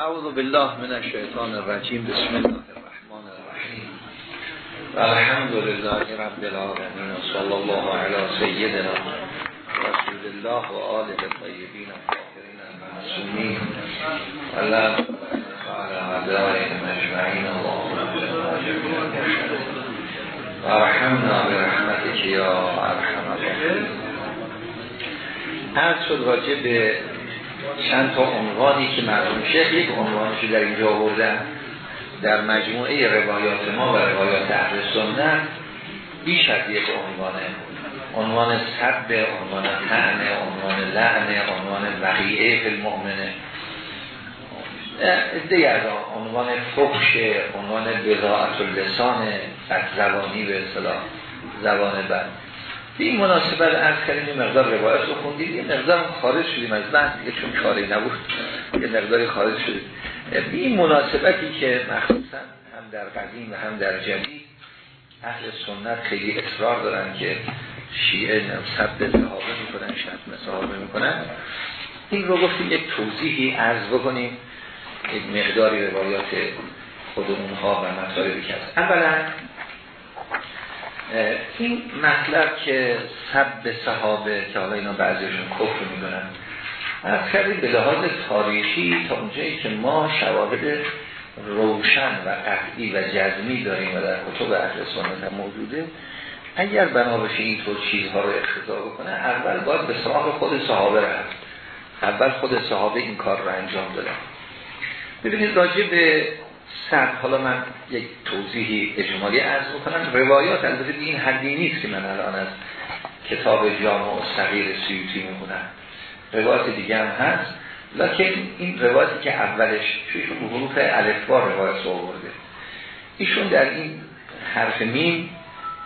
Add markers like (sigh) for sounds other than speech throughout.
اعوذ بالله من الشیطان الرجیم. بسم الله الرحمن الرحیم. الحمد لله رب العالمین. صلی الله علی سیدنا رسول الله و آله الطیبین الطاهرین المعصومین. لا على اعدائهم اجمعین و ارحمنا برحمتك یا ارحم الراحمین. هر شد راجع به چند تا عنوانی که مرحوم شیخ یک عنوانشو در اینجا آوردن در مجموعه روایات ما و روایات اهل سنت بیش از یک عنوانه. عنوان سب عنوان تعنه عنوان لعنه عنوان وقیعه فی المؤمنه. از عنوان فخش عنوان بضاعت اللسان از زبانی به اصطلاح زبان بند به این مناسبت از کردیم یه مقدار روایت رو خوندیم. یه مقدار خارج شدیم از بحث دیگه چون کاری نبود. یه مقداری خارج شدیم. به این مناسبتی که مخصوصا هم در قدیم و هم در جدید اهل سنت خیلی اصرار دارن که شیعه سبت صحابه می‌کنن شتم صحابه می‌کنن. این رو گفتیم یک توضیحی عرض بکنیم یک مقداری روایات خود اونها و مطالبی هست. اولا این مطلب که سب صحابه که حالا اینا بعضیشون کفر می‌دونن از کردیم به لحاظ تاریخی تا اونجایی که ما شواهد روشن و قطعی و جزمی داریم و در کتب اهل سنت موجوده اگر بنا بشه اینطور چیزها رو اقتضا بکنه اول باید به سراغ خود صحابه رفت. اول خود صحابه این کار رو انجام دادن. ببینید راجع به سر. حالا من یک توضیحی اجمالی عرض بکنم. روایات البته این حدی نیست که من الان از کتاب جامع و صغیر سیوتی می‌خونم. روایات دیگه هم هست. لکن این روایتی که اولش چون حروف الفبار روایت آورده. ایشون در این حرف میم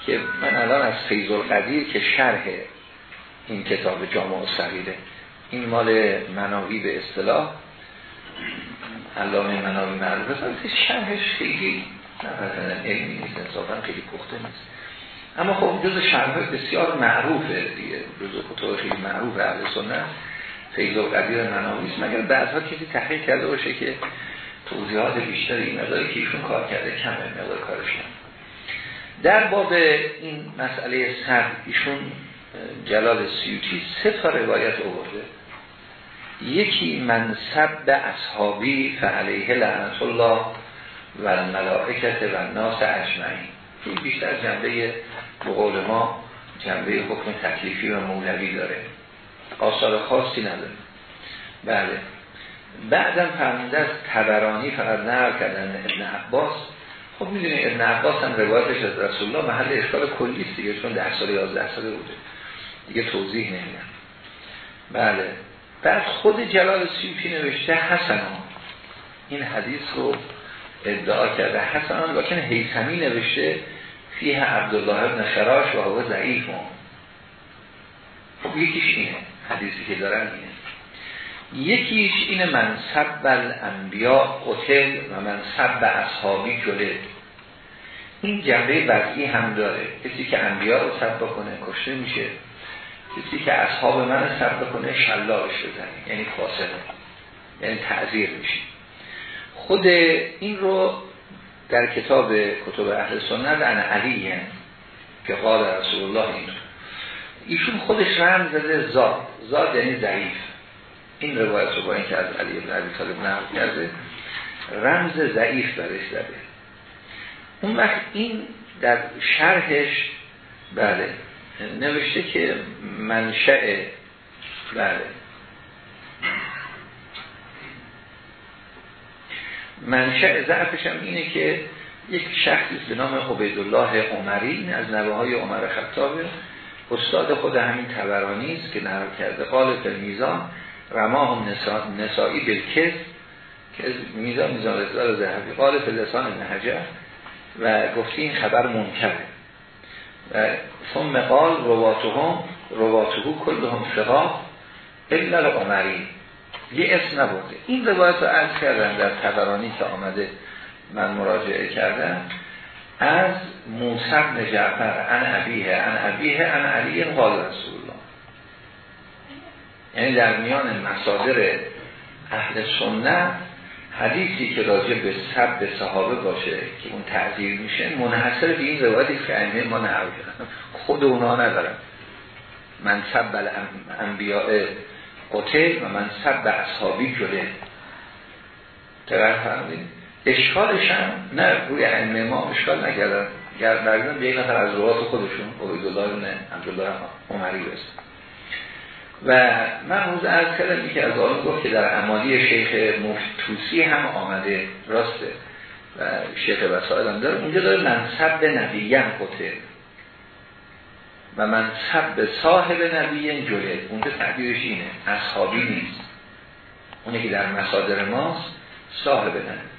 که من الان از فیض القدیر که شرح این کتاب جامع و صغیره. این مال مناوی به اصطلاح. علامه مناوی معروف. است شرحش خیلی نه علمی نیست انصافا خیلی پخته نیست. اما خب جز شرح بسیار معروفه دیگه. جز کتاب خیلی معروف اهل سنت. فیض و مناوی است. مگر بعدها کسی تحقیق کرده باشه که توضیحات بیشتری این مقداری که ایشون کار کرده کمه مقدار کارش در باب این مسئله سر ایشون جلال سیوتی سه تا روایت آورده. یکی منصب به اصحابی فعلیه لعنت الله و الملائکت و ناس اجمعین. این بیشتر جنبه بقول ما جنبه حکم تکلیفی و مولوی داره. آثار خاصی نداره. بله. بعدم فرمونده از تبرانی فقط نقل کردن ابن عباس. خب می‌دونی ابن عباس هم روایتش از رسول الله محل اشکال کلی دیگه چون ده سال 11 ساله بوده. دیگه توضیح نمیدن بله. بعد خود جلال سیوفی نوشته حسنان این حدیث رو ادعا کرده. حسنان لکن حیثمی نوشته فیه عبدالله ابن خراش و هوا ضعیف. خب یکیش اینه حدیثی که دارن اینه. یکیش اینه منصب الانبیا قتل و منصب به اصحابی جلد این جنبه وضعی هم داره. کسی که انبیا رو سب کنه کشته میشه. کسی که اصحاب من سر کنه شلاش بزنه یعنی فاسقه. یعنی تعذیر میشه. خود این رو در کتاب کتب اهل سنت ان علی که قال رسول الله این ایشون خودش رمز زده زاد. زاد یعنی ضعیف. این روایت رو با این که از علی ابن عبی طالب نقل کرده رمز ضعیف برش زده. اون وقت این در شرحش بله. نوشته که منشأ بله. منشأ ضعفش هم اینه که یک شخصی به نام عبیدالله عمری این از نوه های عمر خطابه استاد خود همین تبرانی است که نقل کرده. قال میزان رماه نسا... نسایی که میزان میزان رسال ذهبی. قال لسان نهجه و گفتی این خبر منکره. ثم قال رواتهم رواتهو کلهم ثقا الا العمری یه اسم نبوده این روایت رو عرض کردن در تبرانی که آمده من مراجعه کردم. از موسی بن جعفر ان ابیه ان ابیه ان علی قال رسول الله یعنی در میان مصادر اهل سنت حدیثی که راجع به سب صحابه باشه که اون تعذیر میشه منحصر به این روایتی که ائمه ما نقل خود اونها ندارن. من سب انبیاء قتل و من سب اصحابی جده. تقرار فرمودین؟ اشکالش هم نه. روی ائمه ما اشکال نکردن. گردن به یک نفر از روات خودشون عبیدالله بن عبدالله عمری است و من روز از کردم که از آن گفت که در امالی شیخ مفتوسی هم آمده راسته و شیخ وسائل هم داره. اونجا داره منصب نبیین قطع و منصب صاحب نبیین جلد اونجا تعبیرش اینه اصحابی نیست. اونی که در مصادر ماست صاحب نبی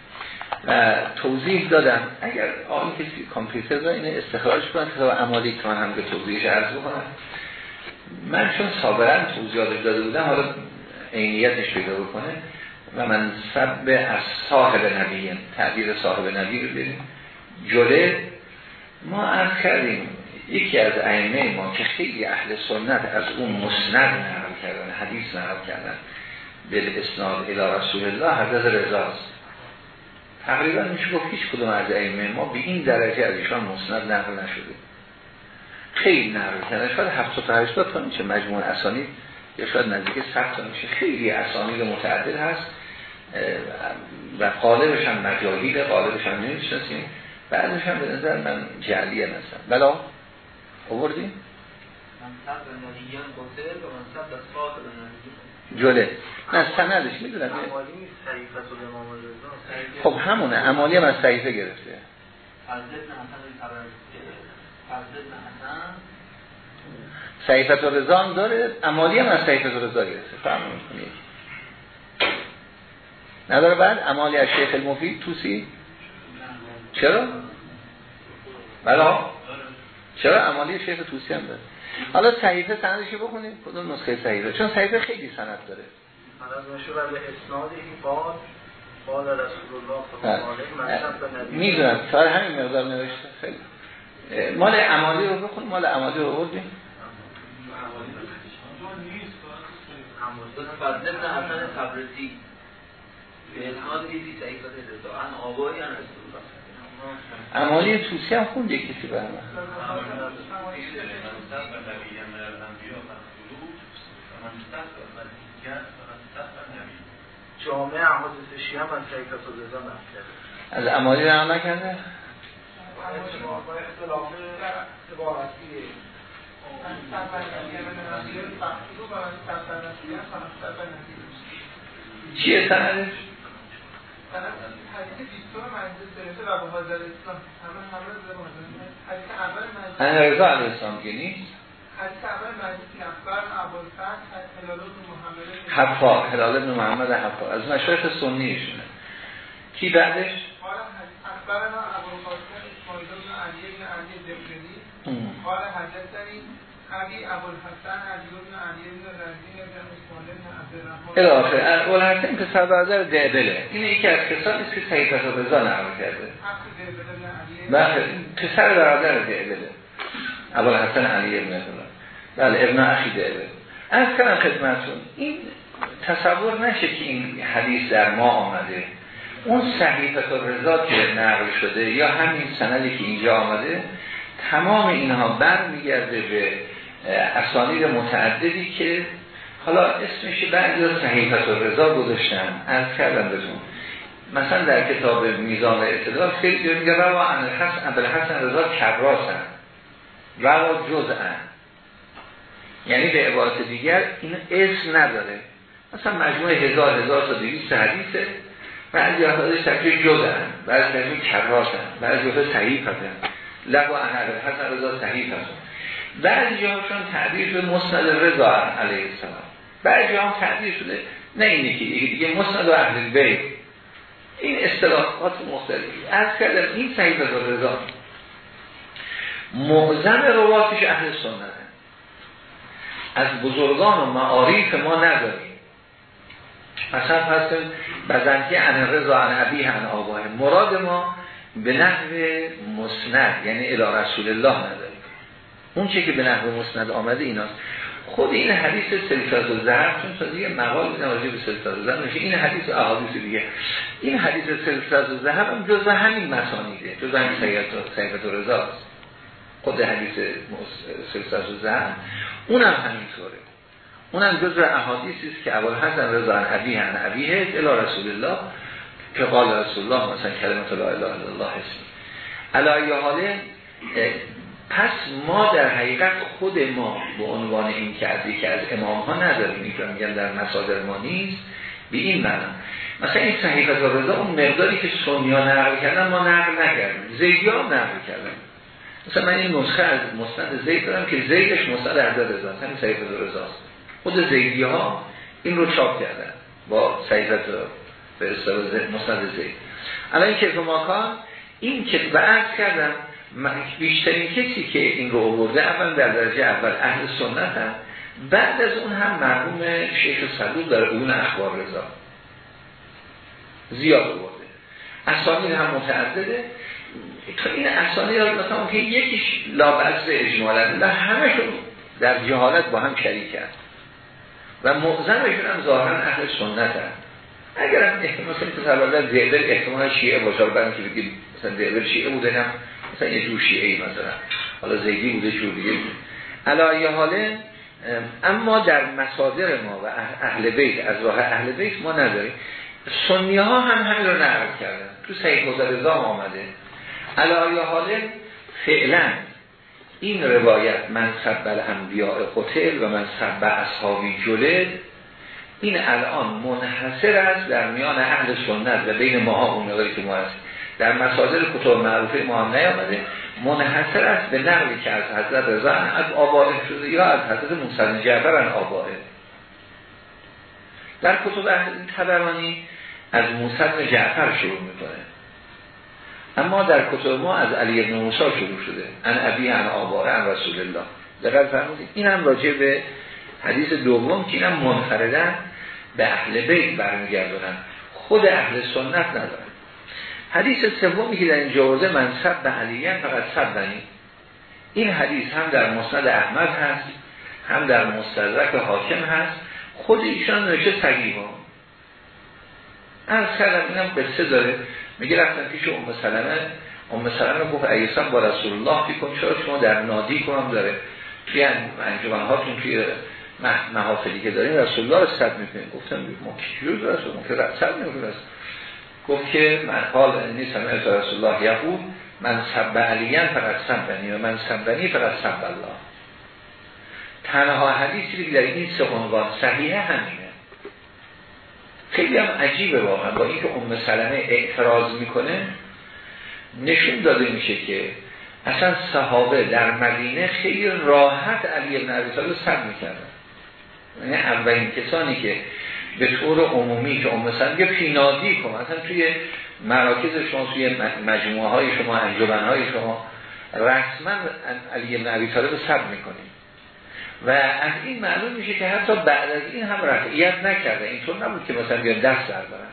و توضیح دادم. اگر آن کسی کامپیوتر را اینه استخراج کنم که امالی که من هم به توضیحش عرض بکنم. من چون صابرا توضیحاتش داده بودم حالا عینیتش پیدا بکنه و من سب از صاحب نبیین تعبیر صاحب نبی رو بریم جله ما عرض کردیم یکی از ائمه ما که خیلی اهل سنت از اون مسند نقل کردن حدیث نقل کردن به اسناد الى رسول الله حضرت رضاست تقریبا میشه گفت هیچ کدوم از ائمه ما به این درجه از ایشان مسند نقل نشده. خیلی نقل کردن شاید 780 تا میشه. مجموع اسانید یا شاید نزدیک 100 تا میشه. خیلی اسانید متعدد هست. و قالبش هم مجاهیل قالبش هم نمی‌شناسیم. بعدش هم به نظر من جعلیه نستم بلا؟ آوردیم جله نه سندش می‌دونم. خب همونه. امالی هم از صحیفه گرفته. صحیفت و رضا داره؟ امالی هم از صحیفت و رضا گرفته. فهم کنید نداره بعد؟ امالی از شیخ المفید توسی؟ چرا؟ بلا چرا؟ امالی شیخ توسی هم داره. حالا صحیفه سندشی بکنید کدوم نسخه صحیفه؟ چون صحیفه خیلی سند داره. می‌دونم. سال همین مقدار نوشته. خیلی. مال امالی رو بخون مال امالی رو بردیم امالی توسی هم خونده کسی برمه جامعه احادیث شیعه من رضا از امالی رو نکرده؟ چیه سندش؟ همه رضا علیه السلام که نیست حفا هلال ابن محمد حفا از مشایخ سنیشونه کی بعدش؟ اخبرنا ابي ابو الحسن علی بن علی بن بن اسماعیل بن عبدالرحمن. الاخر ابو الحسن پسر برادر دعبله این یکی از کسانی است که صحیفه رضا نقل کرده. بله پسر برادر دعبله ابو الحسن علی بن بله ابن اخی دعبله از کنم خدمتون این تصور نشه که این حدیث در ما آمده. اون صحیفت رضا که نقل شده یا همین سندی که اینجا آمده تمام اینها بر میگرده به اسانید متعددی که حالا اسمش بعضی ها صحیفت رضا گذاشتن از کردن بهتون. مثلا در کتاب میزان و اعتدال خیلی میگه روا عن حسن رضا کراسن. روا جزءن یعنی به عبارت دیگر این اسم نداره. مثلا مجموعه هزار هزار تا دویست حدیثه. بعضی افرادش تکلیف جدن بعضی تکلیف کراسن بعضی افراد صحیح هستن لب و رضا صحیح هستن بعضی جاهاشون تعبیر شده مسند رضا علیه السلام. بعضی هم تعبیر شده نه اینه که دیگه مسند و اهل بیت. این اصطلاحات مختلفی. از کردم این صحیح رضا. معظم رواتش اهل سنت از بزرگان و معاریف ما نداریم. مثلا هستن بزنکی عن رضا عن عبی عن آباه. مراد ما به نحو مسند یعنی الى رسول الله نداریم. اون چی که به نحو مسند آمده ایناست. خود این حدیث سلسات و زهر چون دیگه مقال میدن به سلسات و زهر این حدیث احادیث دیگه. این حدیث سلسات و زهر هم جز همین مسانیده جز همین سیفت و رضاست خود حدیث سلسات و زهر اونم همینطوره. اونم جز احادیثی است که اول حسن رضا عن ابی عن ابیه الی رسول الله که قال رسول الله مثلا کلمت لا اله الا الله اسمی علایه حاله پس ما در حقیقت خود ما به عنوان این که از امام ها نداریم این که میگن در مسادر ما نیست به این معنی مثلا این صحیفه رضا اون مقداری که سنی ها نقل کردن ما نقل نکردیم. زیدی ها نقل کردن. مثلا من این نسخه از مستند زید دارم که زیدش مستند عدد رضا همین صحیفه رضاست خود زیدی ها این رو چاپ کردن با صحیفه به مستند زید الان این که این که بعض کردم بیشترین کسی که این رو آورده اول در درجه اول اهل سنت هم بعد از اون هم مرحوم شیخ صدوق در اون اخبار رضا. زیاد آورده. اسامی هم متعدده. تا این اسامی را مثلا که یکیش لابعض اجمالا و همشون در جهالت با هم شریک کرد و معظمشون هم ظاهرا اهل سنت هم اگر هم مثلا تصور زیدر احتمال شیعه باشه برای که بگیم مثلا شیعه بوده هم مثلا یه جور شیعه مثلا. حالا زیدی بوده شور دیگه. علایه حاله اما در مصادر ما و اهل بیت از راه اهل بیت ما نداریم. سنی ها هم همین رو نقل کردن. تو سعید مدرزا آمده. علایه حاله فعلا این روایت من سب الانبیاء قتل و من سب اصحابی جلد این الان منحصر است در میان اهل سنت و بین ماها اون که ما هست در مصادر کتب معروفه ما هم نیامده. منحصر است به نقلی که از حضرت رضا از آبائه شده یا از حضرت موسی جعفر ان آبائه. در کتب اهل تبرانی از موسی جعفر شروع می‌کنه. اما در کتب ما از علی ابن موسی شروع شده. ان ابی ان آبائه ان رسول الله. دقیق فرمودید. این هم راجع به حدیث دوم که اینم منفردن به اهل بیت برمیگردونن. خود اهل سنت ندارن. حدیث سومی که در این جوازه منصب به علیین فقط سب بنی این حدیث هم در مسند احمد هست هم در مستدرک حاکم هست. خود ایشان نوشته ها از کردم اینم قصه داره. میگه رفتن پیش ام سلمه. ام سلمه گفت ایسان با رسول الله کن چرا شما در نادی کنم داره؟ توی انجوان هاتون توی محافلی که داریم رسول الله رو صد می‌کنیم گفتم ما کی رسول که صد می‌کنیم. گفت که من قال انی سمعت رسول الله یقول من سب علیان فقط سبنی و من سبنی فقط سب الله. تنها حدیثی که در این سه عنوان صحیحه همینه. خیلی هم عجیبه واقعا. با اینکه ام سلمه اعتراض می‌کنه نشون داده میشه که اصلا صحابه در مدینه خیلی راحت علی ابن عبی طالب سب می‌کردن. یعنی اولین کسانی که به طور عمومی که مثلا یه پینادی کن. مثلا توی مراکز شما توی مجموعه های شما انجبن های شما رسما علی ابن عبی طالب سب می‌کنیم. و از این معلوم میشه که حتی بعد از این هم رفعیت نکرده. اینطور نبود که مثلا بیان دست در برن.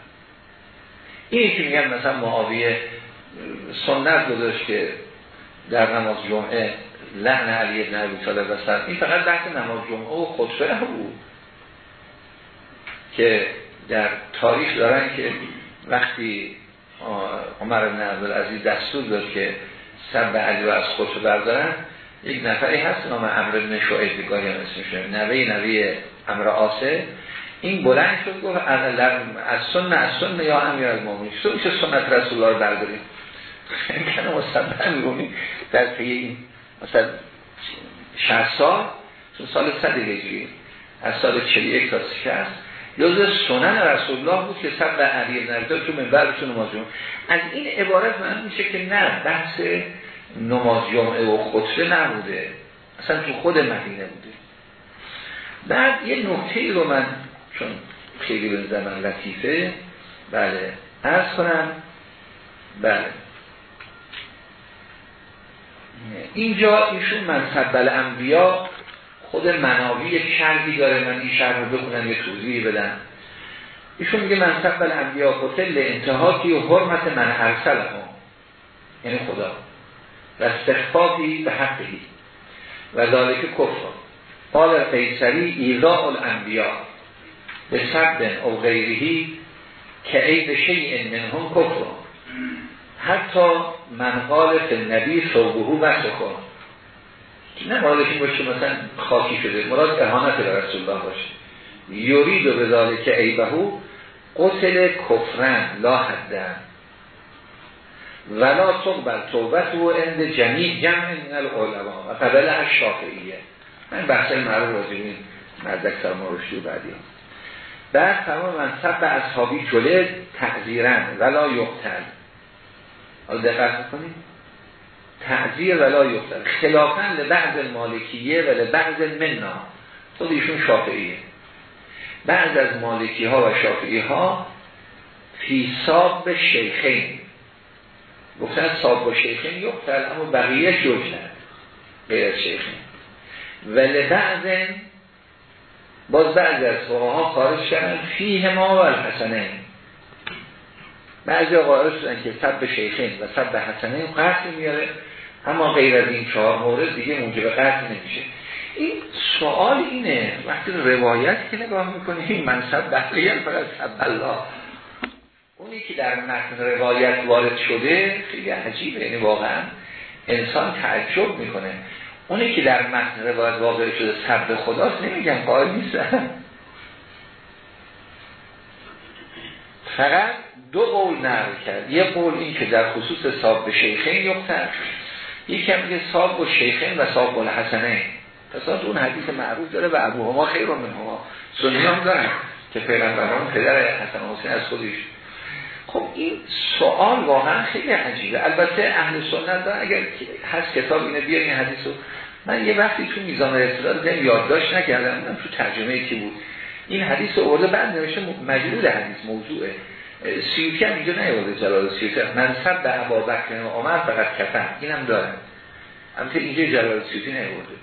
اینی که میگن مثلا معاویه سنت گذاشت که در نماز جمعه لحن علی ابن عبی طالب و این فقط بحث نماز جمعه و خطبه بود. که در تاریخ دارن که وقتی عمر بن عبدالعزیز دستور داد که سب علی از خودشو بردارن یک نفری هست نام امر بن شعید گاهی هم اسمشه نوی نوی امر آسه این بلند شد گفت از سن از سن یا امیر از مومنی تو میشه سنت رسول الله رو برداریم؟ کنه مصدر میگونی در پی این مثلا 60 سال سال 100 هجری از سال 41 تا 60 جز سنن رسول الله بود که سب به علی نرده تو منبرشون نماز جمعه. از این عبارت من میشه که نه بحث نماز جمعه و خطبه نبوده. اصلا تو خود مدینه بوده. بعد یه نکته رو من چون خیلی به زمان لطیفه بله ارز کنم. بله. اینجا ایشون منصب بل انبیا خود مناوی یک شرحی داره من این شرح رو بخونم یه توضیحی بدم. ایشون میگه منصب بل انبیا قتل انتهاکی و حرمت من ارسل هم یعنی خدا. و استخفافی به حقی. و ذالک کفر. قال قیصری ایضاء الانبیاء. به سبب او غیرهی که عید شیء منهم کفر. حتی من قال فی النبی صوبهو نه مراد این باشه مثلا خاکی شده مراد اهانت به رسول الله باشه. یورید و بذاره که ایبهو قتل کفرن لا حدن ولا تقبل توبت و اند جمیع جمع من العلماء. و قبل از شافعیه. من بحث معروف راجع این مردک سلمان رشدی و بعدی هم. بعد تمام منصب به اصحابی جلد تحذیرن ولا یقتل. حالا دقت کنید تعذیر ولا یقتل خلافا لبعض مالکیه و لبعض منا. خود ایشون شافعیه. بعض از مالکی ها و شافعی ها فی صاب شیخین. گفتن صاب و شیخین یقتل اما بقیه جوجن غیر شیخین. ولی بعض باز بعضی از ها خارج کردن فیه ما و الحسنه بعضی قائل شدن که سب شیخین و سب حسنه قطع میاره. اما غیر از این چهار مورد دیگه موجب قطع نمیشه. این سوال اینه وقتی روایت که نگاه می‌کنیم منصب بحلیان فقط سب الله. اونی که در متن روایت وارد شده خیلی عجیبه یعنی واقعا انسان تعجب می‌کنه. اونی که در متن روایت واقع شده سب خداست نمیگم قائل نیستن فقط دو قول نقل کرد. یه قول این که در خصوص صاحب شیخین یکتر یکی هم میگه صاحب و شیخین و صاحب الحسنین. پس اون حدیث معروف داره و ابو هما خیر من هما سنی هم دارن که پیغمبران پدر حسن حسین از خودش. خب این سوال واقعا خیلی عجیبه. البته اهل سنت دارن اگر هست کتاب اینه بیارین این حدیث من یه وقتی تو میزان اصطلاح دارم یادداشت نکردم. تو ترجمه کی بود. این حدیث رو بعد نوشته مجلول حدیث موضوعه. سیوتی هم اینجا نیورده جلال سیوتی منصب به عبا بکر و عمر فقط کفن. اینم دارن همطور اینجا جلال سیوتی نیورده.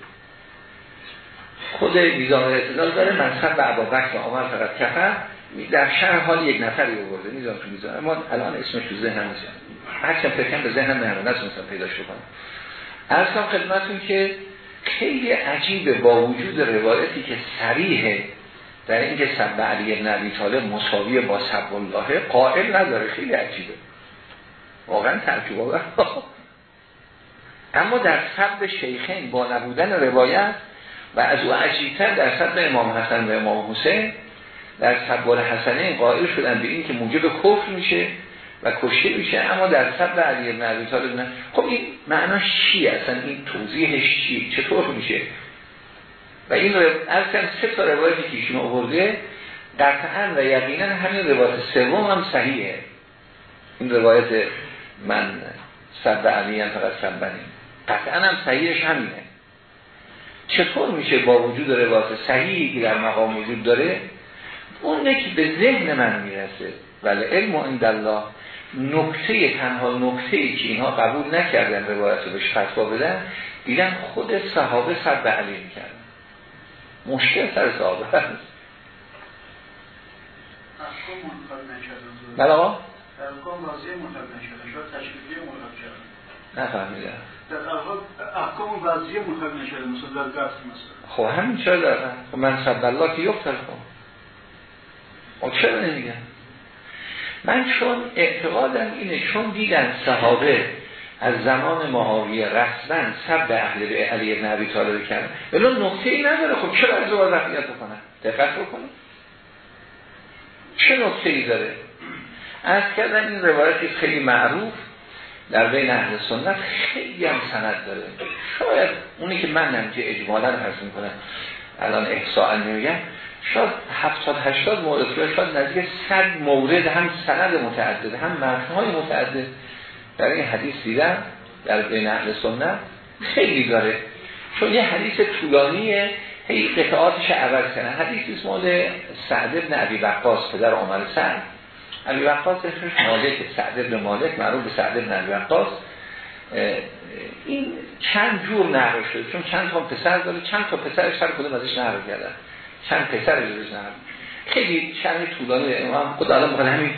خود میزان اعتدال داره. منصب به عبا بکر و عمر فقط کفن. در شهر حال یک نفری برده میزان تو میزان اما الان اسمش تو ذهن نیست. هرچند فکرم به ذهن نه نتونستم پیداش بکنم. ارسام خدمتون که خیلی عجیبه با وجود روایتی که سریحه در اینکه سب علی ابن ابی طالب مساوی با سب الله قائل نداره خیلی عجیبه. واقعا ترکیب اما در سب شیخین با نبودن روایت و از او عجیبتر در سب امام حسن و امام حسین در سب حسنه قائل شدن به این که موجب کفر میشه و کشته میشه. اما در سب علی ابن ابی طالب نه. خب این معناش چیه؟ اصلا این توضیحش چی چطور میشه؟ و این رو از سه تا روایتی که ایشون آورده قطعا و یقینا همین روایت سوم هم صحیحه. این روایت من سب علی هم فقط سبنیم قطعا هم صحیحش همینه. چطور میشه با وجود روایت صحیحی که در مقام وجود داره؟ اون که به ذهن من می‌رسه. ولی علم و الله نکته تنها نکته ای که اینها قبول نکردن روایت رو بهش فتوا بدن دیدن خود صحابه سب علی می‌کردن. مشکل سر صحابه هست بله آقا. نفهمیدم. در احکام نشده مثلا در قصد مثلا. خب همین چرا دارن خب من سب الله که یفتر کن خب چرا نمیگن من چون اعتقادم اینه چون دیدن صحابه از زمان معاویه رسما سب اهل به علی ابن ابی طالب کردن ولی نقطه ای نداره. خب چرا از رو رفیت بکنن دقت بکنید چه نقطه ای داره؟ از کردن این روایتی خیلی معروف. در بین اهل سنت خیلی هم سند داره. شاید اونی که من نمجه اجمالا هست می‌کنم الان احساء نمیگم شاید 70 80 مورد شاید نزدیک 100 مورد هم سند متعدد هم متن‌های متعدد. در این حدیث دیدم در بین اهل سنت خیلی داره. چون یه حدیث طولانیه هی قطعاتش عوض کنه. حدیث مال سعد ابن عبی وقاص پدر عمر سعد. عبی وقاص اسمش مالک سعد ابن مالک معروف به سعد ابن عبی وقاص. این چند جور نقل شده. چون چند تا پسر داره چند تا پسرش هر کدوم ازش نقل کردن. چند پسر ازش نقل خیلی چند طولانی. امام خدا الان همین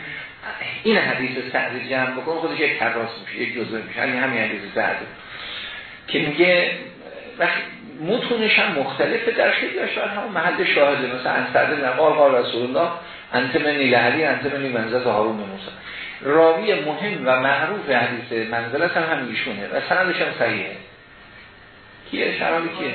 این حدیث سعد جمع بکن خودش یک تراس میشه یک جزء میشه. همین همین حدیث سعد که میگه متونش هم مختلفه در خیلی شاید همون محل شاهده مثلا انصرده نقال قال رسول الله انت منی لحلی انت منی منزلت هارون موسی. راوی مهم و معروف حدیث منزلت هم هم ایشونه و سندش هم صحیحه. کیه؟ شرابی کیه؟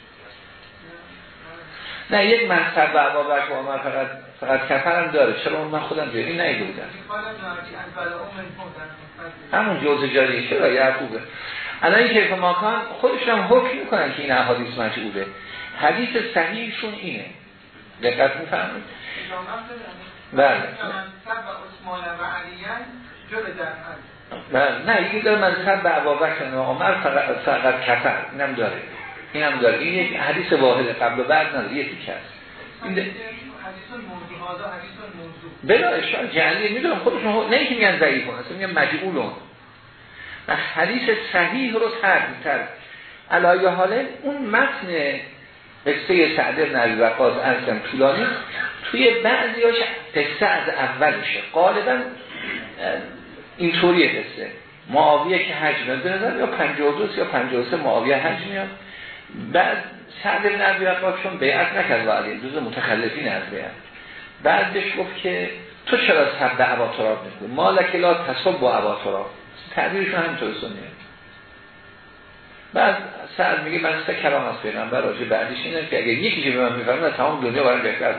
نه یک مذهب و عبابک و عمر فقط فقط کفر هم داره. چرا من خودم جایی نیده بودم؟ همون جوزجانی چرا؟ یعقوبه الان که ماکان خودشون هم حکم می‌کنن که این احادیث مجعوله حدیث صحیحشون اینه. دقت می‌فهمید بله. بله. نه یکی داره منصب به عبابکر و عمر فقط, فقط کفر اینم داره. اینم داره. این یک حدیث واحد قبل و بعد نداره. یکی کس این. بلا اشار جعلی می‌دونم خودشون نه اینکه میگن ضعیف اصلا میگن مجعولون و حدیث صحیح رو ترد ترد علایه حاله اون متن قصه سعد بن عبی وقاص ارسم طولانی توی بعضیاش قصه از اولشه غالبا اینطوریه قصه. معاویه که حج میاد یا 52 یا 53 معاویه حج میاد. بعد سعد بن عبی چون بیعت نکرد و علی دوز متخلفین از بیعت. بعدش گفت که تو چرا سب عبا تراب می‌کنی؟ مالک لا تصب با عبا تراب. تعبیرشون همینطور سنیه. بعد سعد میگه من سه کلام از پیغمبر راجع بعدش اینه که اگر یکی به من می‌فهمه تمام دنیا برای بهتر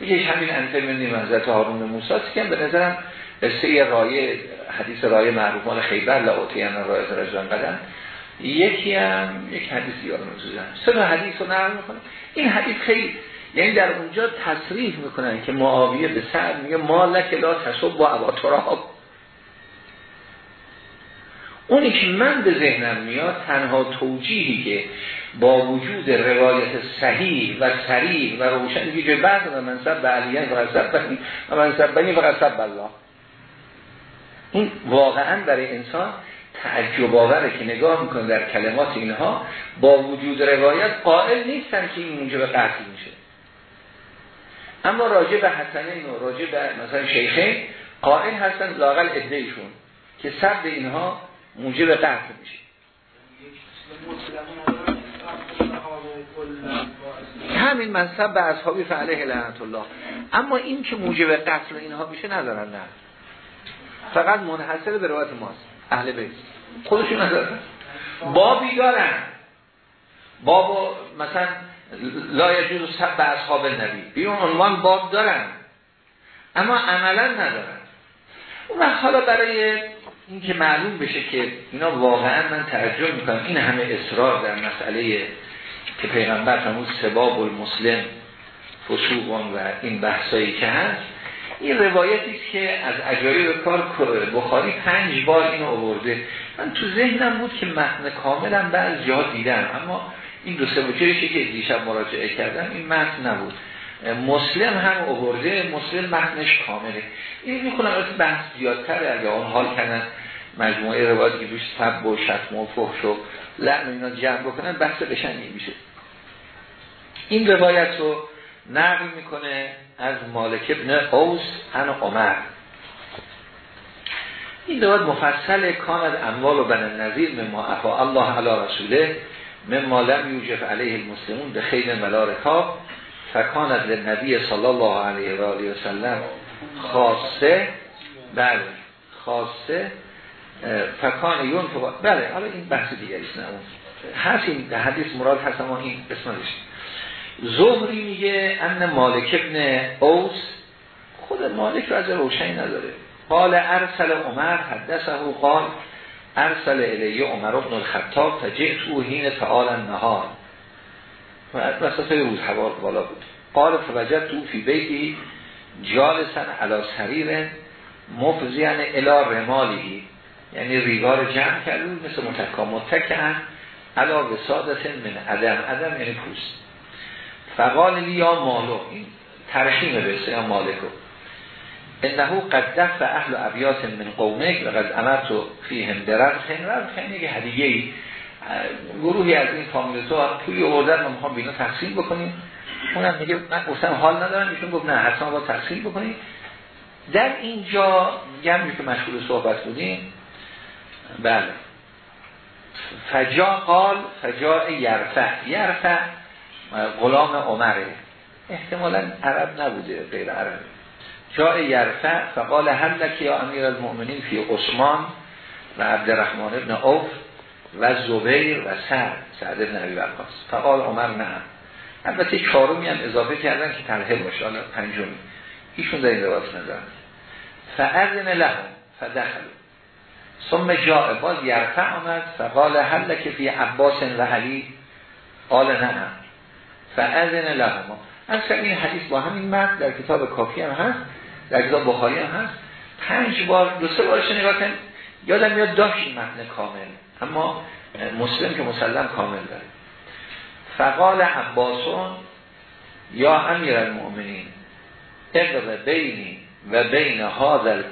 میگه همین انتر من منزلت هارون موسی که به نظرم قصه رایه حدیث رایه معروفان خیبر لعوتیان رایه رجلان قدم. یکی هم یک حدیث یادم میسوزن سه تا حدیث رو نقل می‌کنه. این حدیث خیلی یعنی در اونجا تصریح می‌کنن که معاویه به سعد میگه مالک لا تصب با عبا اونی که من به ذهنم میاد تنها توجیهی که با وجود روایت صحیح و سریع و روشن یه جای بعد و منصب به علیان و بنی و منصب بنی و غصب الله. این واقعا برای انسان تعجب آوره که نگاه می‌کنه در کلمات اینها با وجود روایت قائل نیستن که این موجب قطعی میشه. اما راجع به حسنین و راجع به مثلا شیخین قائل هستن لاغل ادهشون که سبب اینها موجب قطع میشه. همین منصب به اصحابی فعله لعنت الله. اما این که موجب قتل اینها میشه ندارن نه. فقط منحصر به روایت ماست. اهل بیت. خودشون ندارن بابی دارن باب مثلا لا یجوز سب به اصحاب نبی بیون عنوان باب دارن. اما عملا ندارن. و حالا برای این که معلوم بشه که اینا واقعا من تعجب می‌کنم. این همه اصرار در مسئله که پیغمبر فرمود سباب المسلم فسوقان و این بحثایی که هست این روایتی است که از اجاری کار بخاری پنج بار اینو آورده. من تو ذهنم بود که متن کاملا بعض جا دیدم اما این دو سه که دیشب مراجعه کردم این متن نبود. مسلم هم آورده مسلم متنش کامله. این می‌کنم از بحث زیادتر اگه آن حال کردن مجموعه روایتی که روش سب و شتم و فحش و لعن اینا جمع بکنن بحث بشنی میشه. این روایت رو نقل می‌کنه از مالک ابن اوس ان عمر. این روایت مفصل کانت اموال و بن نظیر مما افا الله علی رسوله مما لم یوجف علیه المسلمون به خیل ملا رکاب فکانت لنبی صلی الله علیه و آله و سلم خاصه بله خاصه فکان یون بله حالا این بحث دیگری است هست این حدیث مراد هست اما این قسمتش. زهری میگه ان مالک ابن اوس خود مالک رو از روشنی نداره. قال ارسل عمر حدثه قال ارسل الیه عمر ابن الخطاب تو هین تعال النهار. و وسط روز هوا بالا بود. قال فوجد تو فی بیتی جالسن علا سریر مفزیان الا رمالی یعنی ریگا رو جمع کردن مثل متکا. متکن علا وسادت من عدم. عدم یعنی پوست. فقال لی یا مالو این ترخیم به یا مالکو. انهو قد دفع اهل ابیات من قومک و قد امرتو فیهم دررخن ررخن یک هدیه ای. گروهی از این فامیل تو توی اوردن ما می‌خوام بینا تقسیم بکنیم. اونم میگه من گفتم حال ندارم ایشون گفت نه حتما با تقسیم بکنیم. در اینجا گمی که مشغول صحبت بودیم. بله. فجا قال فجا یرفع. یرفع غلام عمره. احتمالا عرب نبوده غیر عرب. جای یرفع فقال لکی یا امیر المؤمنین فی عثمان و عبدالرحمن ابن عوف و زبیر و سعد سعد ابن عبی وقاص. فقال عمر نه. البته چهارمی هم اضافه کردن که تنهل باشه. حالا پنجمی. ایشون در این روایت ندارن فعرن لهم فدخلوا. ثم جاء باز یرفع آمد. فقال هل که فی عباس و علی؟ قال نه. فعرن لهم از این حدیث با همین مرد در کتاب کافی هم هست در کتاب بخاری هم هست. پنج بار دو سه بارش نگاه کن یادم میاد داشت این متن کامل. اما مسلم که مسلم کامل داره. فقال عباسون یا امیر المؤمنین اقض بینی و بین هذا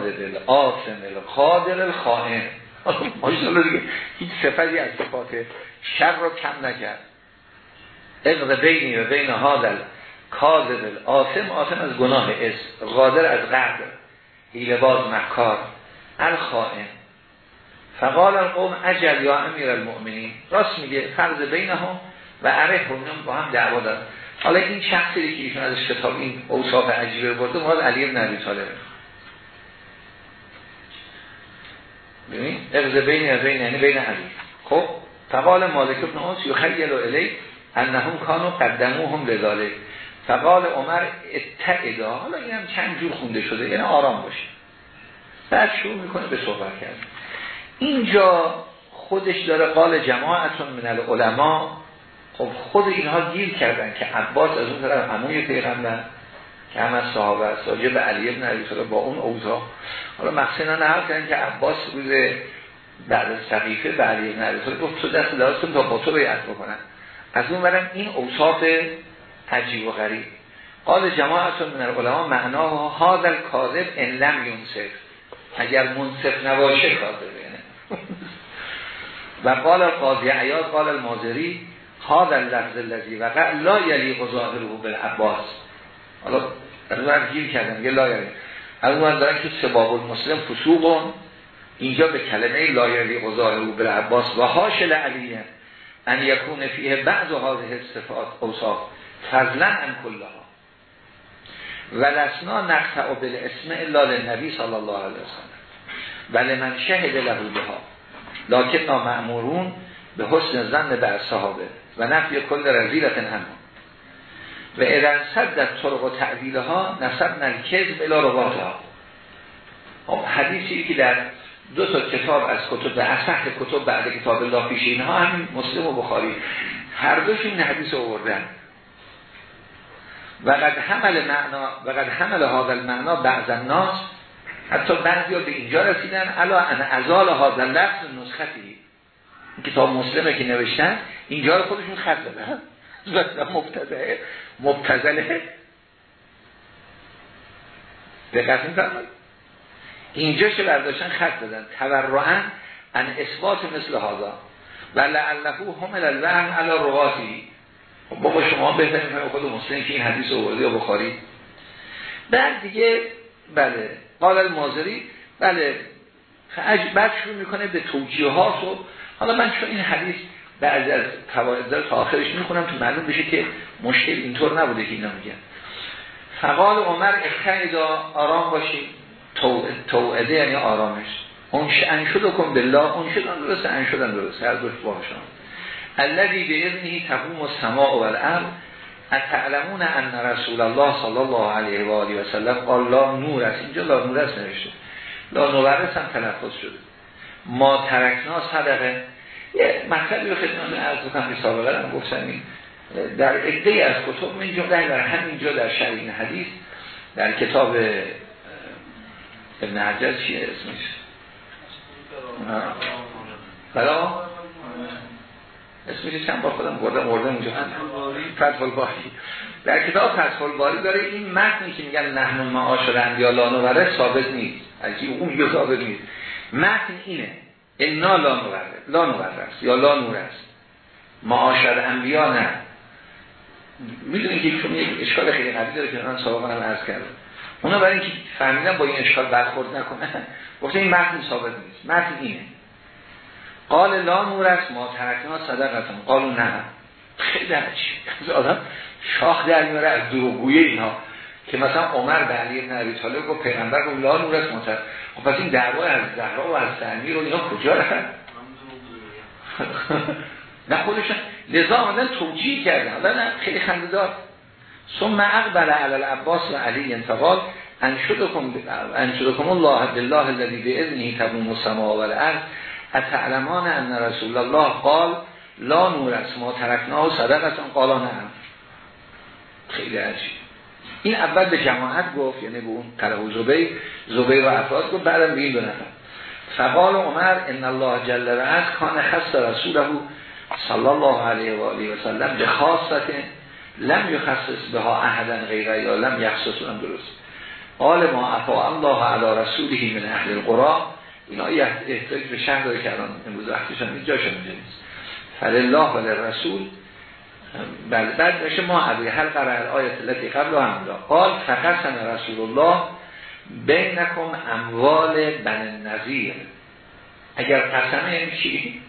دل آسم القادر الخائن. (laughs) ماشاءالله دیگه هیچ صفتی از صفات شر رو کم نکرد. اقض بینی و بین هذا کاذب آسم آسم از گناه است قادر از قدر هیله باز مکار الخائن. فقال القوم اجل یا امیر المؤمنین؟ راست میگه فرض بین هم و عرف هم با هم دعوا دارن. حالا این شخصی که ایشون از کتاب این اوصاف عجیبه برده مراد علی ابن ابی طالب. ببین اغز بین از بین یعنی بین علی. خب فقال مالک ابن اوس یخیل الی انهم کانوا قدموهم لذالک فقال عمر اتعدا. حالا این هم چند جور خونده شده یعنی آرام باشه. بعد شروع می‌کنه به صحبت کرد اینجا خودش داره قال جماعتون من العلماء. خب خود اینها گیر کردن که عباس از اون طرف همون پیغمبر که هم از صحابه است. به علی ابن عبی با اون اوضاع. حالا مقصد نقل کردن که عباس روز بعد از سقیفه به علی ابن عبی گفت تو دست تا با تو بیعت بکنن. از اون برم این اوصاف عجیب و غریب. قال جماعتون من العلماء معناه هادر کاذب ان لم ینصف اگر منصف نباشه کاذبه و قال قاضی عیاد قال المازری هذا اللفظ الذي وقع لا یلیق ظاهره بالعباس. حالا از اون گیر کردن یه لا یلیق از اون دارن که سباب المسلم فسوق. اینجا به کلمه لا یلیق ظاهره بالعباس و هاشل علیه. ان یکون فیه بعض هذه صفات اوصاف. فضلا ان کلها و لسنا نقطع بالاسم الا للنبی صلی الله علیه وسلم ولی من شهد له بها. لکن مأمورون به حسن زن بر صحابه و نفی کل رزیلت هم. و ادن صد در طرق و تعویل ها نصب نرکز بلا روات ها خب، حدیثی که در دو تا کتاب از کتب اصح کتب بعد کتاب الله پیش اینها همین مسلم و بخاری. هر دوشون این حدیث آوردن. و قد حمل معنا و قد حمل هذا المعنا بعض الناس. حتی بعضی ها به اینجا رسیدن. الا ان ازال هذا لفظ نسختی. کتاب مسلمه که نوشتن. اینجا رو خودشون خط دادن. مبتزله مبتزله دقت می‌کنم اینجا چه برداشتن خط دادن. تبرعن ان اثبات مثل هذا. و لعله حمل الوهم علی رواتی. خب بابا شما بهترین خود مسلم که این حدیث آورده یا بخاری. بعد دیگه بله قال المازری بله بعد شروع می‌کنه به توجیهات و حالا من چون این حدیث بعضی از قواعد تا آخرش می‌خونم تو معلوم بشه که مشکل اینطور نبوده که اینا میگن. فقال عمر اختیدا آرام باشید توعده یعنی آرامش. اون شد کن بالله اون شدن درسته ان شدن درسته. هر دوش باشان الذي باذنه تقوم السماء والارض اتعلمون ان رسول الله صلی الله علیه و آله و سلم قال لا نور است. اینجا لا نور است نوشته. لا هم تلفظ شده. ما ترکنا صدقه. یه مطلبی رو خدمت عرض بکنم به سابقه هم گفتم. این در عده از کتب من جمله در همینجا در شرین حدیث در کتاب ابن حجر چیه اسمش؟ بلا؟ اسمی چند بار خودم بردم مردم اونجا. فتح الباری در کتاب فتح الباری داره این متنی که میگن نحن معاشر انبیا لا نوره ثابت نیست. از اون یه ثابت نیست. متن اینه. انا لا نوره لا نوره است یا لا نور است معاشر انبیا نه. می‌دونی که یک اشکال خیلی قوی داره که من سابقا هم عرض کردم. اونا برای اینکه فهمیدن با این اشکال برخورد نکنه گفته این متن ثابت نیست. متن اینه. قال لا نور است ما ترکنا صدقتون. قالو نه. خیلی عجیب آدم شاخ در میاره از دروغگویی اینا که مثلا عمر به علی بن ابی طالب گفت پیغمبر گفت لا نور است متر خب پس این دعوا از زهرا و از تعمیر و اینا کجا رفتن (laughs) نه خودشون. لذا آمدن توجیه کردن حالا نه خیلی خنده‌دار. ثم اقبل علی العباس و علی انتقال انشدکم الله بالله الذي باذنه تقوم السماء والارض اتعلمان ان رسول الله قال لا نور است ما ترکناه و صدقتون قالا نه. خیلی عجیب. این اول به جماعت گفت یعنی به اون طرف زبیر زبیر و افراد گفت بعدم به این دو نفر. فقال عمر ان الله جل و عز کان خص رسوله صلی الله علیه و آله و سلم به خاصت لم یخصص بها احدا غیره یا لم یخصصون درست. قال ما افا الله علی رسوله من اهل القرى. اینا احتاج به شهر داره که الان امروز وقتشان اینجا شده نیست. فلله و رسول بله بعد میشه ما عبی هر قرار آیت التي قبل هم قال فقسم رسول الله بینکم اموال بن نظیر اگر قسمه یعنی چی؟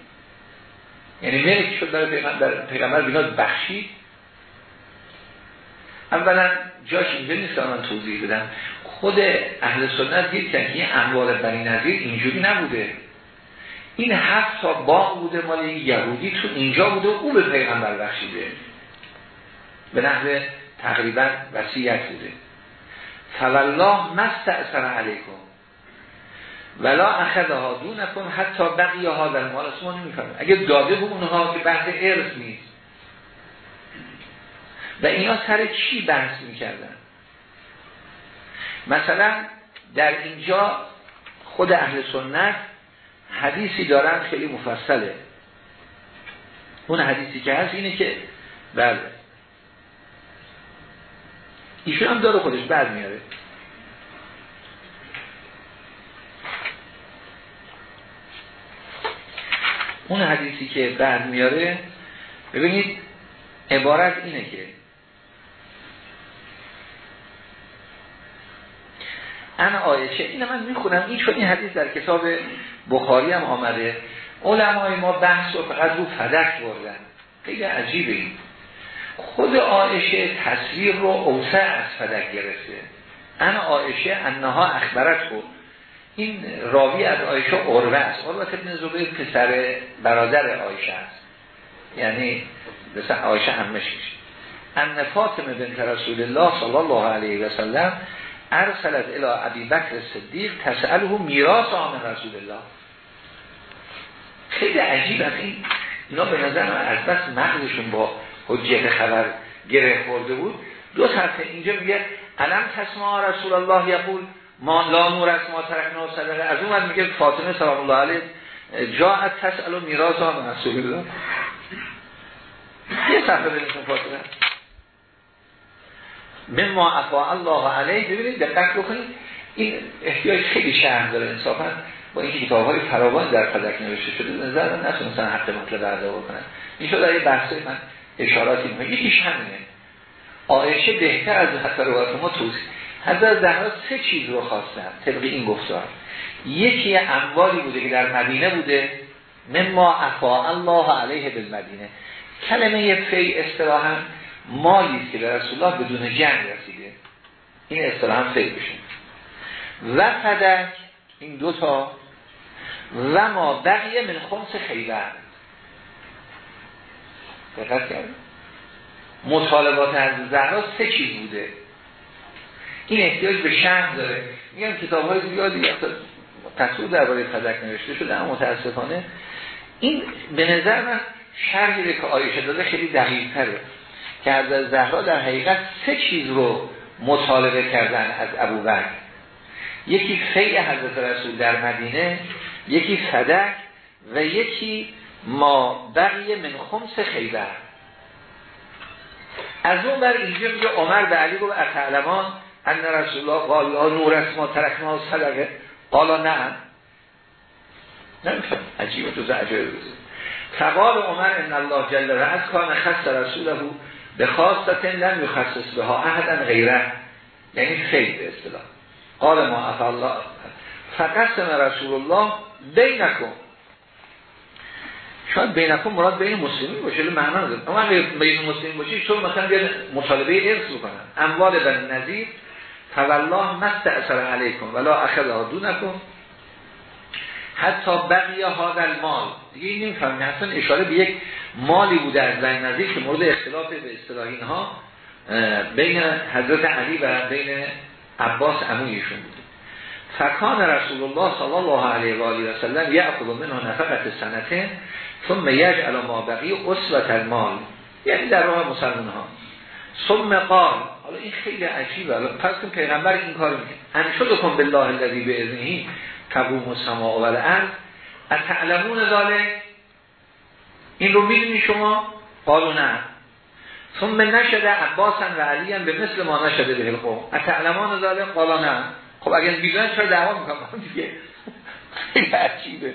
یعنی ملک شد برای پیغمبر, بیناد بخشید. اولا جاش اینجا نیست آنان توضیح بدم. خود اهل سنت دید که این اموال بنی نظیر اینجوری نبوده. این هفت تا باغ بوده مال یهودی تو اینجا بوده او به پیغمبر بخشیده. به نحو تقریبا وسیعت بوده. فوالله مست اثر علیکم. ولا اخذها دونکم حتی بقیه ها در مال ما نمی‌فهمه اگه داده به اونها که بحث ارث نیست. و اینا سر چی بحث می‌کردن؟ مثلا در اینجا خود اهل سنت حدیثی دارن خیلی مفصله. اون حدیثی که هست اینه که بله. ایشون هم داره خودش بعد میاره. اون حدیثی که بعد میاره ببینید عبارت اینه که انا آیشه این من می‌خونم. این چون این حدیث در کتاب بخاری هم آمده. علمای ما بحث و فقط رو فدک بردن. خیلی عجیبه این. خود آیشه تصویر رو اوسع از فدک گرفته. انا آیشه انها اخبرت خود. این راوی از آیشه عروه است. عروه ابن زبیر پسر برادر آیشه است. یعنی مثل آیشه همش میشه ان فاطمه بنت رسول الله صلی الله علیه و سلم ارسلت الى ابی بکر صدیق تسأله میراث آن رسول الله. خیلی عجیب است. این اینا به نظر من از بس مغزشون با حجیت خبر گره خورده بود. دو صفحه اینجا میگه علم تسمع رسول الله یقول؟ ما لا از ما ترکنا و صدقه. از اون میگه فاطمه سلام الله علیه جاعت تسأل میراث آن رسول الله. یه صفحه بنیسون فاطمه. من ما افا الله علیه ببینید دقت بکنید این احتیاج خیلی شهر داره انصافا با اینکه کتاب های فراوان در فدک نوشته شده نظر من نتونستن حق مطلب ادا بکنن. این شده یه بحثی من اشاراتی می‌کنم. یکیش همینه. آیشه بهتر از حتی روایت ما توضیح. حضرت زهرا سه چیز رو خواستن. طبق این گفتار. یکی اموالی بوده که در مدینه بوده. من ما افا الله علیه بالمدینه. کلمه فی اصطلاحا مالی که به رسول الله بدون جنگ رسیده. این اصطلاحا فی بشه. و فدک این دوتا و ما بقیه من خمس خیبر. دقت کرد مطالبات از زهرا سه چیز بوده. این احتیاج به شهر داره. میگم کتاب های زیادی تصور درباره فدک نوشته شده اما متاسفانه این به نظر من شرحی که آیشه داده خیلی دقیق تره که از زهرا در حقیقت سه چیز رو مطالبه کردن از ابو بکر. یکی خیلی حضرت رسول در مدینه یکی صدق و یکی ما بقیه من خمس خیبر. از اون بر اینجا میگه عمر به علی گفت اتعلمان ان رسول الله قال یا نور اسما ترکنا صدقه. قالا نه. نمیفهم عجیبه تو بزید فقال عمر ان الله جل و از کان خص رسوله به خاصت لم یخصص بها احدا غیره. یعنی خیلی به اصطلاح. قال ما الله. فقسم رسول الله بینکم. شاید بینکم مراد بین مسلمین باشه لی معنا نداره. اما بین مسلمین باشه چون مثلا بیاد مطالبه ارث بکنن اموال بن نظیر فوالله مست اثر علیکم ولا اخذ دونکم. حتی بقیه ها مال دیگه این نمی‌فهمی اصلا اشاره به یک مالی بوده از نظیر که مورد اختلاف به اصطلاح اینها بین حضرت علی و بین عباس عمویشون بوده. فکان رسول الله صلی الله علیه و آله و سلم یأخذ منه نفقت سنته ثم یجعل ما بقی اسوه المال. یعنی در راه مسلمان ها ثم قال حالا این خیلی عجیبه. پس کن پیغمبر این کار می‌کنه انشدکم بالله الذی به اذنه تقوم السماء و الارض اتعلمون ذالک این رو می‌دونی شما؟ قالو نه. ثم نشده عباسا و علی هم به مثل ما نشده به القوم اتعلمان ذالک قالا نه. خب اگر بیدن چرا دعوا می‌کنم؟ (laughs) دیگه خیلی عجیبه.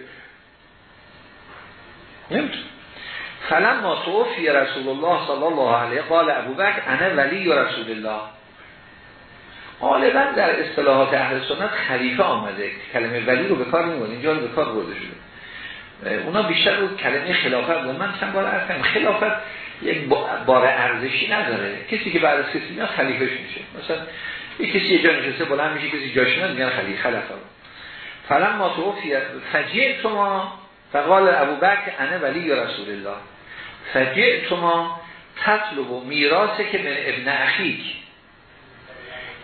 نمیتون فلم ما توفی رسول الله صلی الله علیه قال ابو بکر انا ولی رسول الله. غالبا در اصطلاحات اهل سنت خلیفه آمده. کلمه ولی رو به کار می‌برد اینجا رو به کار برده شده. اونا بیشتر رو کلمه خلافت بود من چند بار عرض خلافت یک بار ارزشی نداره. کسی که بعد از کسی میاد خلیفهش میشه. مثلا یک کسی یه جا نشسته بلند میشه کسی جاش میاد میگن خلیفه خلفه. فلم ما توفی فجیع تو فقال ابو بکر انه ولی یا رسول الله. فجیع تو ما تطلب و میراثه که من ابن اخیک.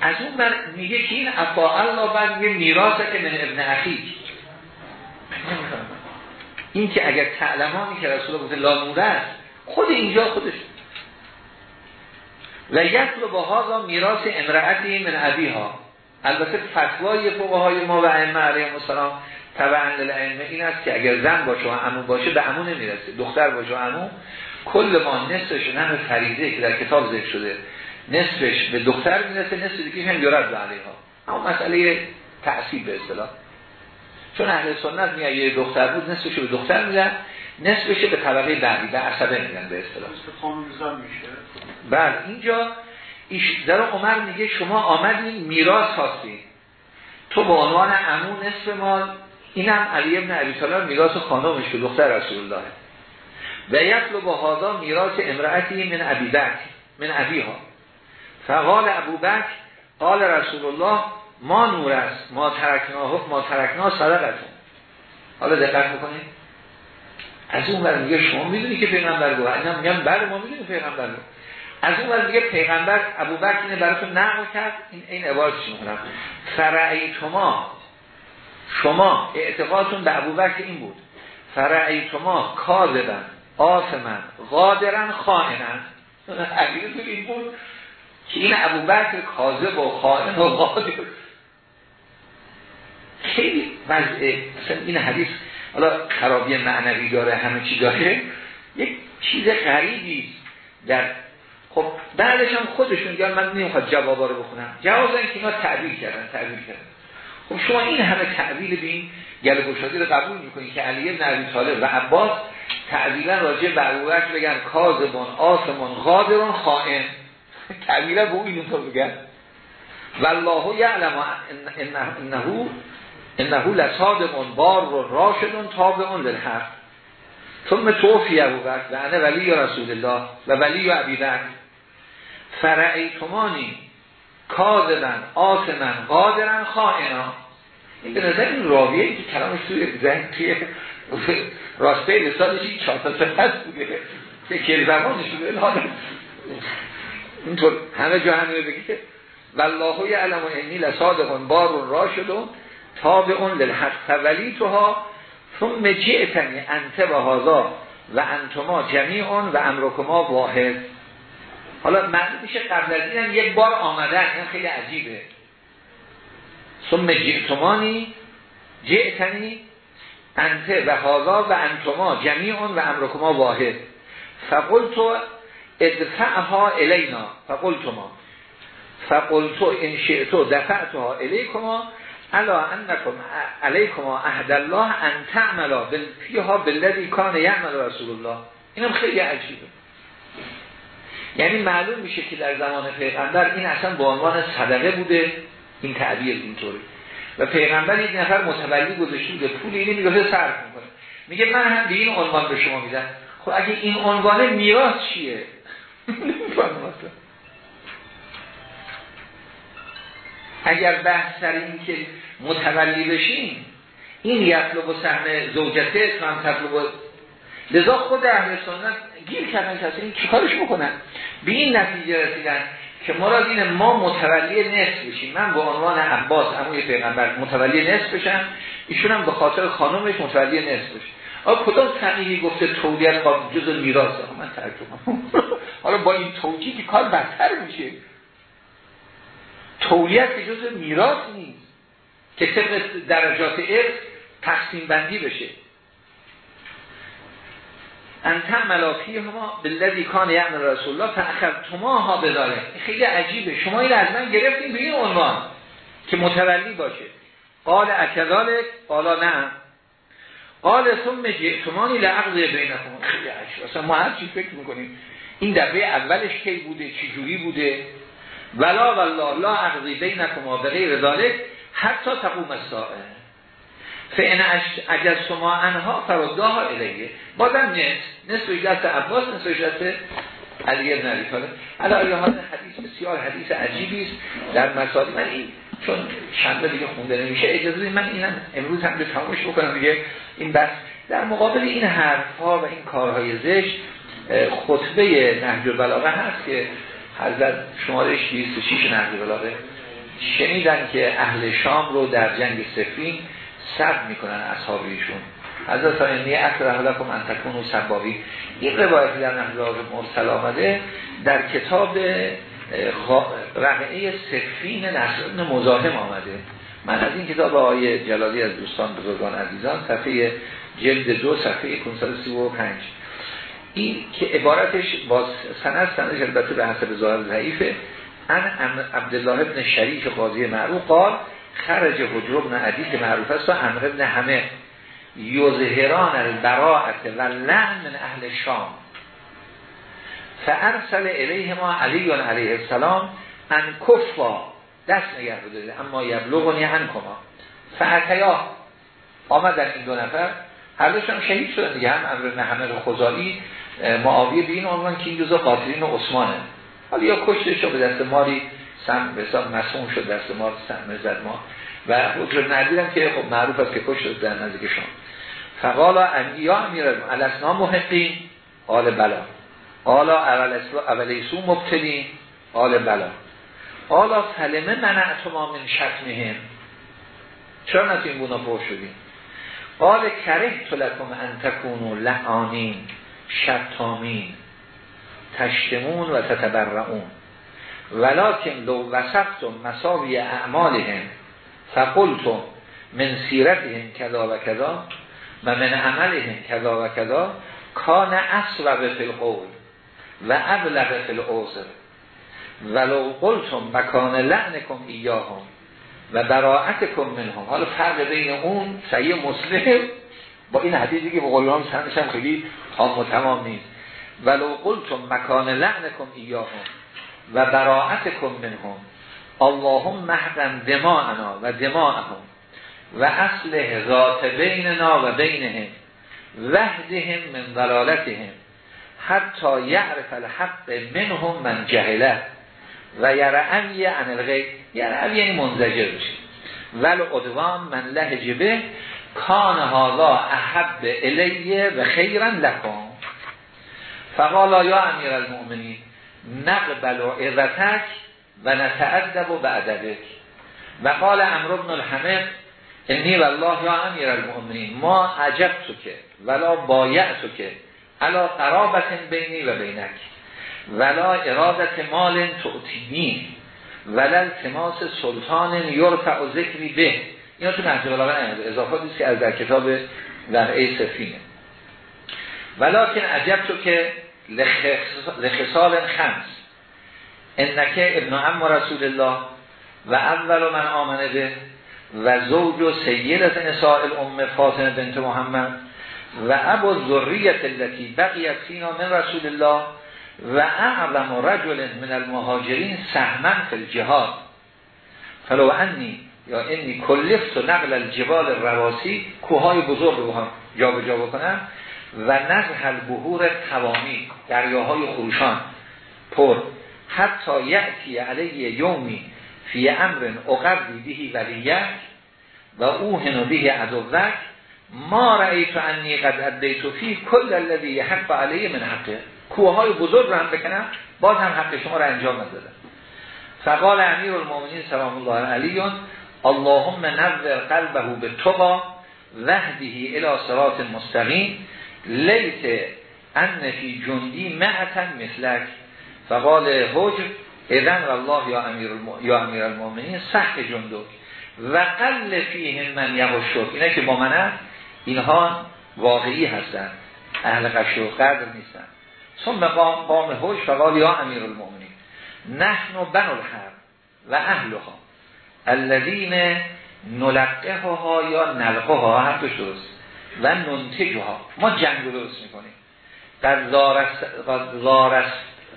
از اون بر میگه که این افا الله بعد میگه میراثه که من ابن اخیک این که اگر تعلمانی که رسول الله لا نوره است خود اینجا خودش. و یطلب با ها میراث امرأتی من ابیها. البته فتوای فقهای ما و ائمه علیهم السلام طبعا للائمه این است که اگر زن باشه و عمو باشه به عمو نمی‌رسه. دختر باشه و عمو کل ما نصفش همه فریضه که در کتاب ذکر شده. نصفش به دختر می‌رسه نصف دیگه هم یارد به علیها. اما مسئله تعصیب به اصطلاح. چون اهل سنت میگه یه دختر بود نصفش به دختر میدن نصفش به طبقه بعدی به عصبه میدن به اصطلاح. بله اینجا در عمر میگه شما آمدین میراث خواستید تو به عنوان عمو نصف مال اینم علی ابن عبی طالب میراث خانمش که دختر رسول الله و یطلب هذا میراث امرأتی من ابی بکر من ابیها. فقال ابو بکر قال رسول الله ما نور است ما ترکنا ما ترکنا صدقتون. حالا دقت بکنید. از اون ور میگه شما می‌دونی که پیغمبر گفت. اینا میگم بله ما می‌دونیم پیغمبر گفت. از اون ور میگه پیغمبر ابوبکر اینه براتون نقل کرد. این این عبارتش می‌کنم فرعیتما شما اعتقادتون به ابوبکر این بود. فرعیتما کاذبن آثمن قادرن خائنن. (laughs) عقیدتون این بود. که این ابوبکر کاذب و خائن و قادر خیلی وضع مثلا این حدیث حالا خرابی معنوی داره همه چی داره. یک چیز غریبی در خب بعدش هم خودشون یا من نمی‌خواد جوابا رو بخونم. جواب که اینا تعبیر کردن تعبیر کردن. خب شما این همه تعبیر بین گل گشادی رو قبول می‌کنید که علی بن ابی طالب و عباس تعبیرا راجع به ابوبکر بگن کاذبون آسمون غادرون خائن. (laughs) تعبیرا به این تو بگن. والله یعلم انه انه لصادق بار و راشدون تابعون للحق. ثم توفی ابو بکر و انا ولی رسول الله و ولی ابی بکر. فرعیتمانی کاذبن آسمن قادرن خائنا. این به نظر این راویه که کلامش توی ذهن توی راسته لسانش این چهار تا بوده. که کل زمانش بوده اینطور همه جا همه بگی که والله یعلم انی لصادقون بار راشدون تابعون للحق. تولی توها ثم جئتنی انت و هذا و انتما جمیعون و امرکما واحد. حالا معنی میشه قبل از این یک بار آمدن. این خیلی عجیبه. ثم جئتمانی جئتنی انته و هاذا و انتما جمیعون و امرکما واحد. فقلتو ادفعها الینا فقلتما. فقلتو ان شئتو دفعتها الیکما الا انکم علیکما عهد الله ان تعملا فیها بالذی کان یعمل رسول الله. اینم خیلی عجیبه. یعنی معلوم میشه که در زمان پیغمبر این اصلا به عنوان صدقه بوده این تعبیر اینطوری. و پیغمبر یک نفر متولی گذاشته بوده پول اینه میگه صرف می‌کنه. میگه من هم به این عنوان به شما میدم. خب اگه این عنوان میراث چیه؟ اگر بحث سر این که متولی بشین این یطلب و سهم زوجته هم تطلب لذا خود اهل سنت گیر کردن کسی این چیکارش بکنن؟ به این نتیجه رسیدن که مراد اینه ما متولی نصف بشیم. من به عنوان عباس عموی پیغمبر متولی نصف بشم ایشون هم به خاطر خانمش متولی نصف بشه. آقا کدام فقیهی گفته تولیت با جز میراث؟ من ترجمه حالا با این توجیه کار بدتر میشه. تولیت به جز میراث نیست که طبق درجات ارث تقسیم بندی بشه. انتم ملافی ما بالذی کان یعمل رسول الله فاخذتما ها بداره خیلی عجیبه. شما این از من گرفتیم به این عنوان که متولی باشه. قال اکذالک؟ قالا نه. قال ثم جئتمانی لعقض بینکم. خیلی عجیبه اصلا ما هر چی فکر می‌کنیم. این دفعه اولش کی بوده چی جوری بوده؟ ولا والله لا عقضی بینکم به غیر ذالک حتی تقوم الساعه. فعن اگر شما انها فراداها الیه. بازم نصف نصف دست عباس نصف دست علی ابن علی طالب. حدیث بسیار حدیث عجیبی است. در مسائل من این چون شنبه دیگه خونده نمیشه اجازه من اینم امروز هم به تمامش بکنم دیگه. این بس. در مقابل این حرف ها و این کارهای زشت خطبه نهج البلاغه هست که حضرت شمارش 26 نهج البلاغه شنیدن که اهل شام رو در جنگ سفین سب می‌کنن اصحاب ایشون. حضرت ثانی اکر لکم ان تکونوا سبابی. این روایتی در نحوه مرسل آمده در کتاب رقعه سفین نصر مزاحم آمده. من از این کتاب آقای جلالی از دوستان بزرگان عزیزان صفحه جلد دو صفحه 535 این که عبارتش با سند سندش البته به حسب ظاهر ضعیفه. ان عبدالله ابن شریف قاضی معروف قال خرج حجر ابن عدی که معروف است و امر ابن همه یظهران البراعت و لعن من اهل شام. فارسل الیه ما علی علیه السلام ان کفا. دست نگه داده اما کما فعتیا آمدن این دو نفر. هر دوشون شهید شدن دیگه هم امر همه خزالی معاویه به این عنوان که این جزا قاتلین عثمانه. حالا یا کشته شد به دست ماری سم به حساب مسئول شد دست ما سم زد ما و حجر ندیدم که خب معروف است که کش شد در نزدیک شما. فقالا انبیا امیر الاسنا محقین قال بلا. قالا اول ایسو مبتلین قال بلا. قالا فلمه منعتما من شتمهم. چرا نتیم بونا پر شدیم؟ قال کره تلکم ان تکونو لعانین شتامین تشتمون و تتبرعون. ولکن لو وصفتم مساوی اعمالهم فقلتم من سیرتهم کذا و کذا و من عملهم کذا و کذا کان اصوب فی القول و ابلغ فی ولو قلتم مکان لعنکم ایاهم و براعتکم منهم. حالا فرق بین اون سعی مسلم با این حدیثی که به قولان سندش هم خیلی تام و تمام نیست. ولو قلتم مکان لعنکم ایاهم و براعتکم منهم. اللهم محقن دماءنا و دماءهم و اصل ذات بیننا و بینهم وحدهم من ضلالتهم حتی یعرف الحق منهم من جهله و یرعوی عن الغیب. یرعوی یعنی منزجر بشه ول ادوان من لهج به کان هالا احب الیه و خیرا لکن فقالا یا امیر المؤمنین نقبل و عظتک و نتعدب و بعددک و قال امر ابن الحمد انی والله یا امیر المؤمنین ما عجب تو که ولا بایع تو که علا قرابت بینی و بینک ولا ارادت مال تعتینی ولا التماس سلطان یرفع و ذکری به. اینا تو نهج بلاغه اضافاتی است که از در کتاب ای سفینه ولیکن عجب تو که لخصال خمس. انکه ابن ام رسول الله و اول من آمنه به و زوج و سیدت نساء الام فاطمه بنت محمد و ابو ذریت التي بقیت فینا من رسول الله و اعلم رجل من المهاجرین سهمن فی الجهاد. فلو انی یا انی کلفت و نقل الجبال رواسی کوهای بزرگ رو هم جا به جا بکنم. و نزح البهور توامی دریاهای خروشان پر. حتی یعتی علیه یومی فی امر اقبی بهی ولیت و اوهن به عدوک. ما رأیت انی قد ادیت فی کل الذی حق علیه من حقه. کوههای بزرگ رو هم بکنم باز هم حق شما رو انجام ندادم. فقال امیر المومنین سلام الله علیون اللهم نظر قلبه به تقا وحده الى صراط مستقیم لیت ان فی جندی معتن مثلک. فقال حجر اذن الله یا امیر, الم... یا امیر المومنین سخت جندو و قل من یهشد اینه که با من اینها واقعی هستند. اهل قشر و قدر نیستن. ثم قام حج فقال یا امیر المؤمنین نحن بن الحرب و اهلها. الذین نلقها یا نلقها هم توش درست و ننتجها. ما جنگ درست می‌کنیم. در زارست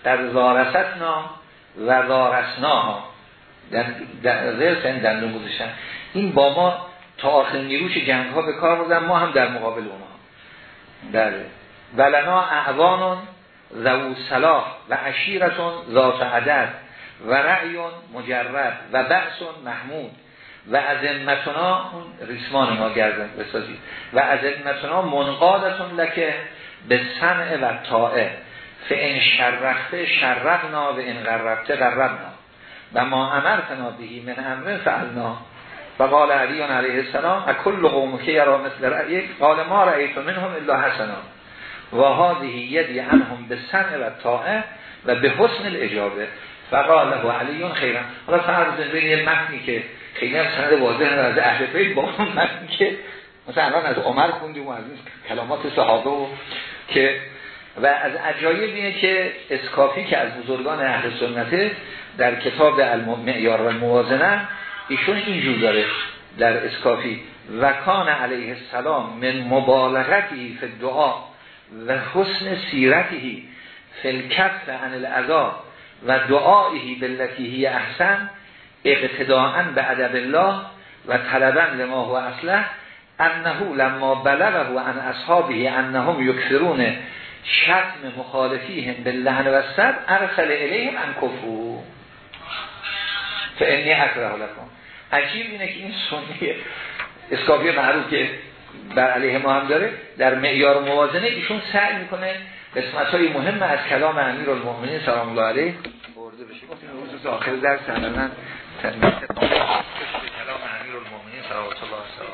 در زارستنا و زارسناها. در در سن دندون گذاشتن. این با ما تا آخر نیروش جنگ ها به کار بودن. ما هم در مقابل اونها. بله ولنا اعوانون ذو صلاح و عشیرتون ذات عدد. و رعیون مجرد و بحثون محمود. و از امتنا ریسمان ما گردن بسازید. و از امتنا منقادتون لکه به سمع و طاعه. فان شرخته شرقنا و این غربته غربنا. و ما امرتنا بهی من امر فعلنا. و قال علیان علیه السلام اکل قوم که یرا مثل رأیک؟ قال ما رأیت منهم الا حسنا. و هذه یدی عنهم به سمع و طاعه و به حسن الاجابه. فقال له علیون خیرا. حالا فرض بین متنی که خیلی هم سند واضح از اهل بیت با متنی که مثلا الان از عمر خوندیم و از این کلامات صحابه و که و از عجایب اینه که اسکافی که از بزرگان اهل سنته در کتاب المعیار و الموازنه ایشون اینجور داره در اسکافی و کان علیه السلام من مبالغتی فی دعا و حسن سیرتی فی الکف عن العذا و دعایه بالتي هی احسن اقتداعا به ادب الله و طلبا لما هو اصله انه لما بلغه عن اصحابه انهم یکثرون شتم مخالفیهم باللحن و سب ارسل الیهم ان کفرو فانی اکره لکن عجیب اینه که این سنی اسکافی معروف که بر علیه ما هم داره در معیار موازنه ایشون سعی می‌کنه قسمت های مهم از کلام امیر المومنی سلام الله علیه برده بشه. گفتیم روز آخر درس علنا تنمیت کلام امیر المومنی سلام الله علیه